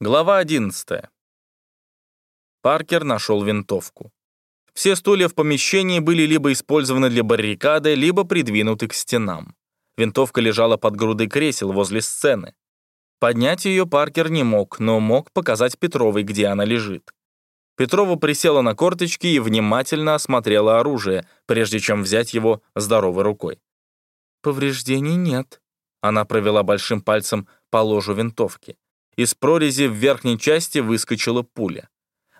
Глава 11. Паркер нашел винтовку. Все стулья в помещении были либо использованы для баррикады, либо придвинуты к стенам. Винтовка лежала под грудой кресел возле сцены. Поднять ее Паркер не мог, но мог показать Петровой, где она лежит. Петрова присела на корточки и внимательно осмотрела оружие, прежде чем взять его здоровой рукой. «Повреждений нет», — она провела большим пальцем по ложу винтовки. Из прорези в верхней части выскочила пуля.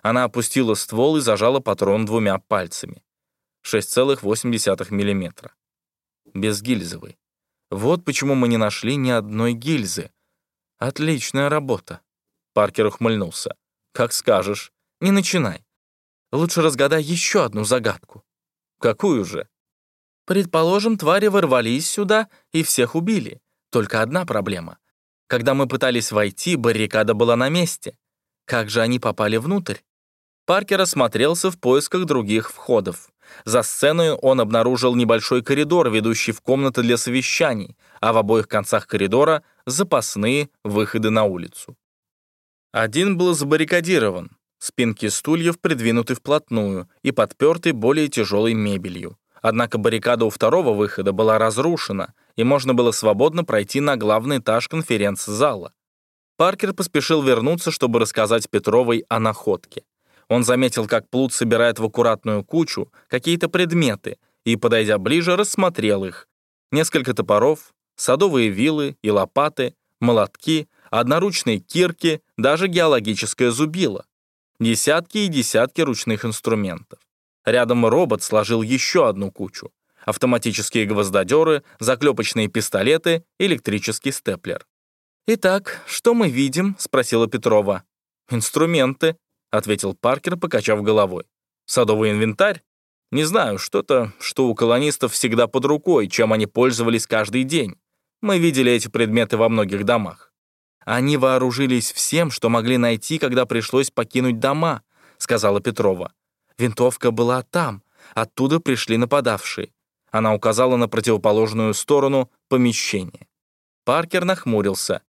Она опустила ствол и зажала патрон двумя пальцами. 6,8 мм. Безгильзовый. Вот почему мы не нашли ни одной гильзы. Отличная работа. Паркер ухмыльнулся. Как скажешь. Не начинай. Лучше разгадай еще одну загадку. Какую же? Предположим, твари ворвались сюда и всех убили. Только одна проблема. Когда мы пытались войти, баррикада была на месте. Как же они попали внутрь? Паркер осмотрелся в поисках других входов. За сценой он обнаружил небольшой коридор, ведущий в комнаты для совещаний, а в обоих концах коридора — запасные выходы на улицу. Один был забаррикадирован, спинки стульев придвинуты вплотную и подперты более тяжелой мебелью. Однако баррикада у второго выхода была разрушена, и можно было свободно пройти на главный этаж конференц-зала. Паркер поспешил вернуться, чтобы рассказать Петровой о находке. Он заметил, как Плут собирает в аккуратную кучу какие-то предметы и, подойдя ближе, рассмотрел их. Несколько топоров, садовые вилы и лопаты, молотки, одноручные кирки, даже геологическое зубило. Десятки и десятки ручных инструментов. Рядом робот сложил еще одну кучу. Автоматические гвоздодеры, заклепочные пистолеты, электрический степлер. «Итак, что мы видим?» — спросила Петрова. «Инструменты», — ответил Паркер, покачав головой. «Садовый инвентарь? Не знаю, что-то, что у колонистов всегда под рукой, чем они пользовались каждый день. Мы видели эти предметы во многих домах. Они вооружились всем, что могли найти, когда пришлось покинуть дома», — сказала Петрова. Винтовка была там, оттуда пришли нападавшие. Она указала на противоположную сторону помещения. Паркер нахмурился.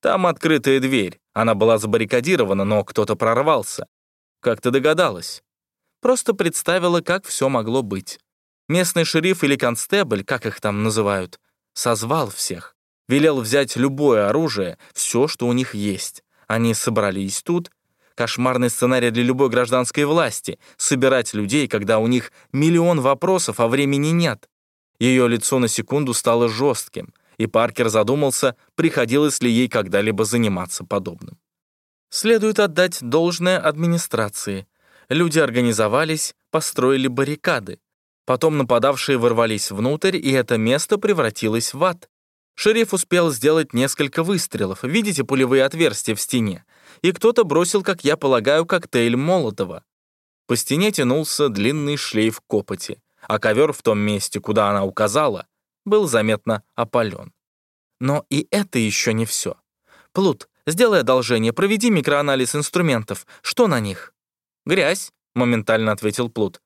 Там открытая дверь. Она была забаррикадирована, но кто-то прорвался. Как ты догадалась? Просто представила, как все могло быть. Местный шериф или констебль, как их там называют, созвал всех. Велел взять любое оружие, все, что у них есть. Они собрались тут Кошмарный сценарий для любой гражданской власти — собирать людей, когда у них миллион вопросов, а времени нет. Ее лицо на секунду стало жестким, и Паркер задумался, приходилось ли ей когда-либо заниматься подобным. Следует отдать должное администрации. Люди организовались, построили баррикады. Потом нападавшие ворвались внутрь, и это место превратилось в ад. Шериф успел сделать несколько выстрелов. Видите пулевые отверстия в стене? и кто-то бросил, как я полагаю, коктейль Молотова. По стене тянулся длинный шлейф копоти, а ковер в том месте, куда она указала, был заметно опален. Но и это еще не все. Плут, сделай одолжение, проведи микроанализ инструментов. Что на них? Грязь, моментально ответил Плут.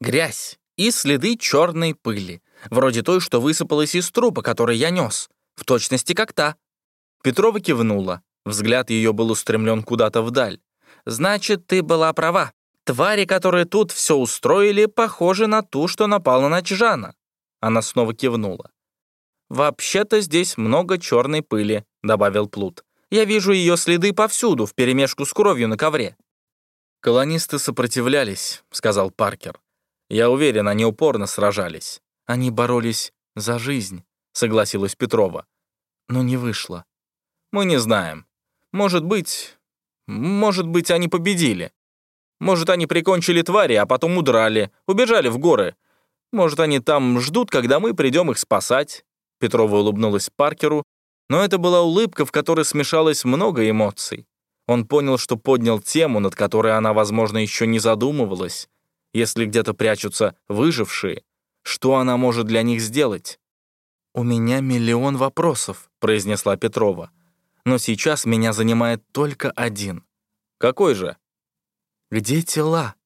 Грязь и следы черной пыли, вроде той, что высыпалась из трупа, который я нес. В точности как та. Петрова кивнула. Взгляд ее был устремлен куда-то вдаль. «Значит, ты была права. Твари, которые тут все устроили, похожи на ту, что напала на Чжана». Она снова кивнула. «Вообще-то здесь много черной пыли», — добавил Плут. «Я вижу ее следы повсюду, вперемешку с кровью на ковре». «Колонисты сопротивлялись», — сказал Паркер. «Я уверен, они упорно сражались. Они боролись за жизнь», — согласилась Петрова. «Но не вышло». «Мы не знаем. Может быть... Может быть, они победили. Может, они прикончили твари, а потом удрали, убежали в горы. Может, они там ждут, когда мы придем их спасать». Петрова улыбнулась Паркеру, но это была улыбка, в которой смешалось много эмоций. Он понял, что поднял тему, над которой она, возможно, еще не задумывалась. Если где-то прячутся выжившие, что она может для них сделать? «У меня миллион вопросов», — произнесла Петрова но сейчас меня занимает только один. Какой же? Где тела?